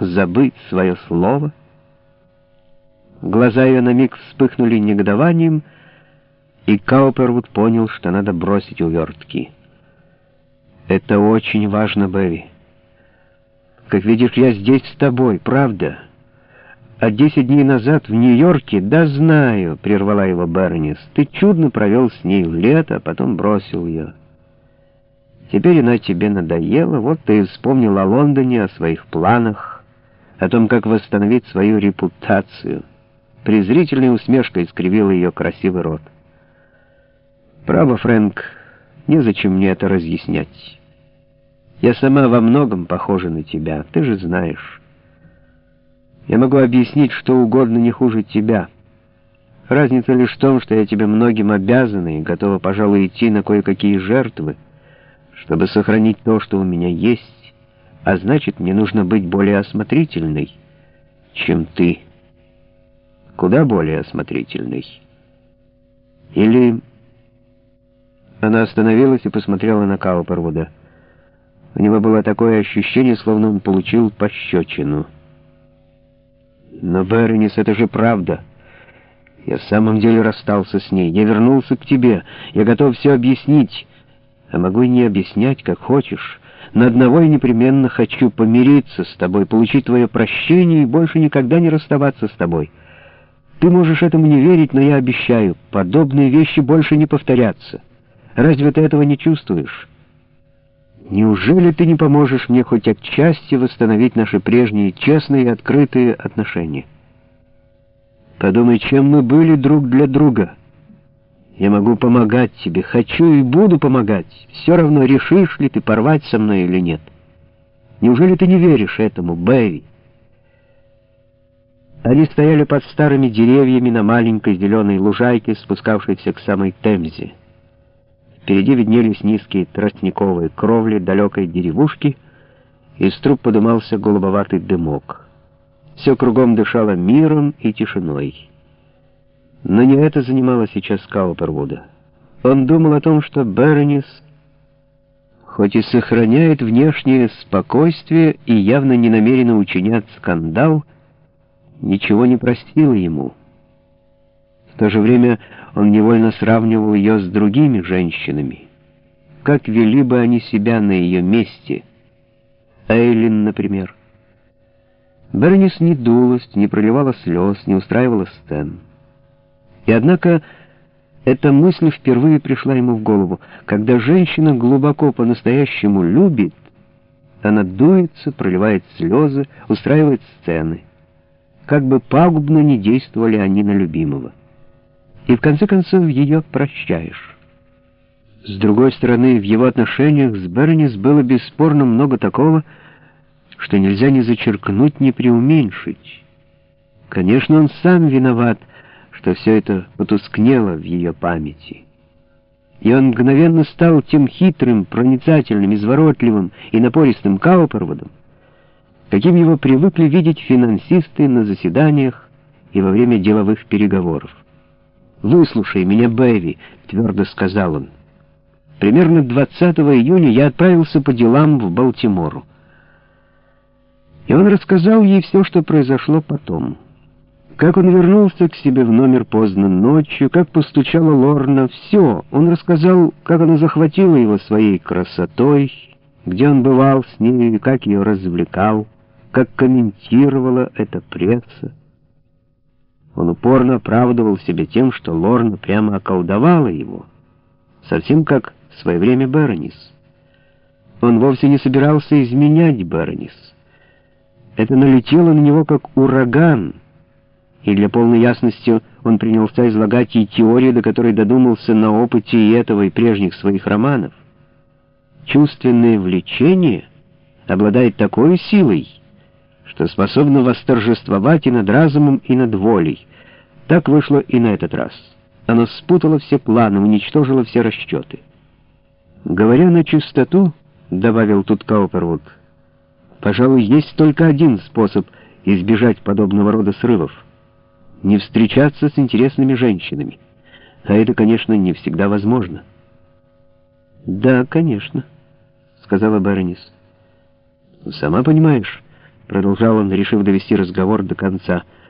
Забыть свое слово? Глаза ее на миг вспыхнули негодованием, и Каупервуд понял, что надо бросить увертки. «Это очень важно, Бэви. Как видишь, я здесь с тобой, правда?» А десять дней назад в Нью-Йорке, да знаю, — прервала его Бернис, — ты чудно провел с ней лето, а потом бросил ее. Теперь она тебе надоела, вот ты вспомнил о Лондоне, о своих планах, о том, как восстановить свою репутацию. Презрительная усмешка искривила ее красивый рот. Право, Фрэнк, незачем мне это разъяснять. Я сама во многом похожа на тебя, ты же знаешь. Я могу объяснить что угодно не хуже тебя. Разница лишь в том, что я тебе многим обязана и готова, пожалуй, идти на кое-какие жертвы, чтобы сохранить то, что у меня есть, а значит, мне нужно быть более осмотрительной, чем ты. Куда более осмотрительной. Или... Она остановилась и посмотрела на Каупервуда. У него было такое ощущение, словно он получил пощечину. Но, Бернис, это же правда. Я в самом деле расстался с ней. Я вернулся к тебе. Я готов все объяснить. А могу и не объяснять, как хочешь. На одного я непременно хочу помириться с тобой, получить твое прощение и больше никогда не расставаться с тобой. Ты можешь этому не верить, но я обещаю, подобные вещи больше не повторятся. Разве ты этого не чувствуешь? Неужели ты не поможешь мне хоть отчасти восстановить наши прежние честные и открытые отношения? Подумай, чем мы были друг для друга. Я могу помогать тебе, хочу и буду помогать. Все равно, решишь ли ты порвать со мной или нет. Неужели ты не веришь этому, Бэви? Они стояли под старыми деревьями на маленькой зеленой лужайке, спускавшейся к самой Темзе. Впереди виднелись низкие тростниковые кровли далекой деревушки, из труб подымался голубоватый дымок. Все кругом дышало миром и тишиной. Но не это занимало сейчас Каупервуда. Он думал о том, что Бернис, хоть и сохраняет внешнее спокойствие и явно не намерена учинять скандал, ничего не простила ему. В то же время он невольно сравнивал ее с другими женщинами. Как вели бы они себя на ее месте? Эйлин, например. Бернис не дулась, не проливала слез, не устраивала сцен. И однако эта мысль впервые пришла ему в голову. Когда женщина глубоко по-настоящему любит, она дуется, проливает слезы, устраивает сцены. Как бы пагубно не действовали они на любимого и в конце концов ее прощаешь. С другой стороны, в его отношениях с Бернис было бесспорно много такого, что нельзя ни зачеркнуть, ни преуменьшить. Конечно, он сам виноват, что все это потускнело в ее памяти. И он мгновенно стал тем хитрым, проницательным, изворотливым и напористым Кауперводом, каким его привыкли видеть финансисты на заседаниях и во время деловых переговоров. «Выслушай меня, Бэви», — твердо сказал он. «Примерно 20 июня я отправился по делам в Балтимору». И он рассказал ей все, что произошло потом. Как он вернулся к себе в номер поздно ночью, как постучала Лорна, все. Он рассказал, как она захватила его своей красотой, где он бывал с ней, как ее развлекал, как комментировала эта пресса. Он упорно оправдывал себя тем, что Лорна прямо околдовала его, совсем как в свое время Беронис. Он вовсе не собирался изменять Беронис. Это налетело на него как ураган, и для полной ясности он принялся излагать ей теорию, до которой додумался на опыте и этого, и прежних своих романов. Чувственное влечение обладает такой силой, что способна восторжествовать и над разумом, и над волей. Так вышло и на этот раз. Оно спутало все планы, уничтожило все расчеты. Говоря на чистоту, — добавил тут Каупервуд, — пожалуй, есть только один способ избежать подобного рода срывов — не встречаться с интересными женщинами. А это, конечно, не всегда возможно. «Да, конечно», — сказала Беронис. «Сама понимаешь». продолжал он, решив довести разговор до конца, —